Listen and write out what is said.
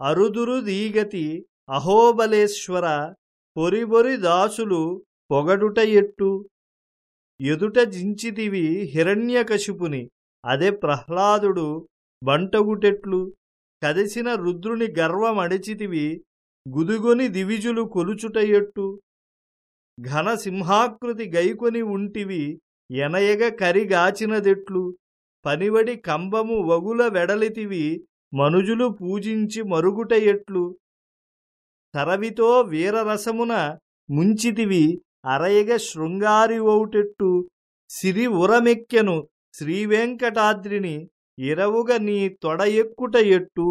అరుదురు దీగతి అహోబలేశ్వర పొరిబొరి దాసులు పొగడుట ఎట్టు ఎదుట జించితివి హిరణ్యకశిపుని అదే ప్రహ్లాదుడు బంటగుటెట్లు? కదసిన రుద్రుని గర్వమడిచితివి గుదుగొని దివిజులు కొలుచుట ఎట్టు ఘన సింహాకృతి గైకొని ఉంటివి ఎనయగ కరిగాచినదెట్లు? పనివడి కంబము వగుల వెడలితివి మనుజులు పూజించి మరుగుట ఎట్లు? తరవితో వీరరసమున ముంచితివి అరయగ శృంగారి ఓటెట్టు సిరి ఉరమెక్కెను శ్రీవేంకటాద్రిని ఇరవుగ నీ తొడ ఎక్కుట ఎట్టు?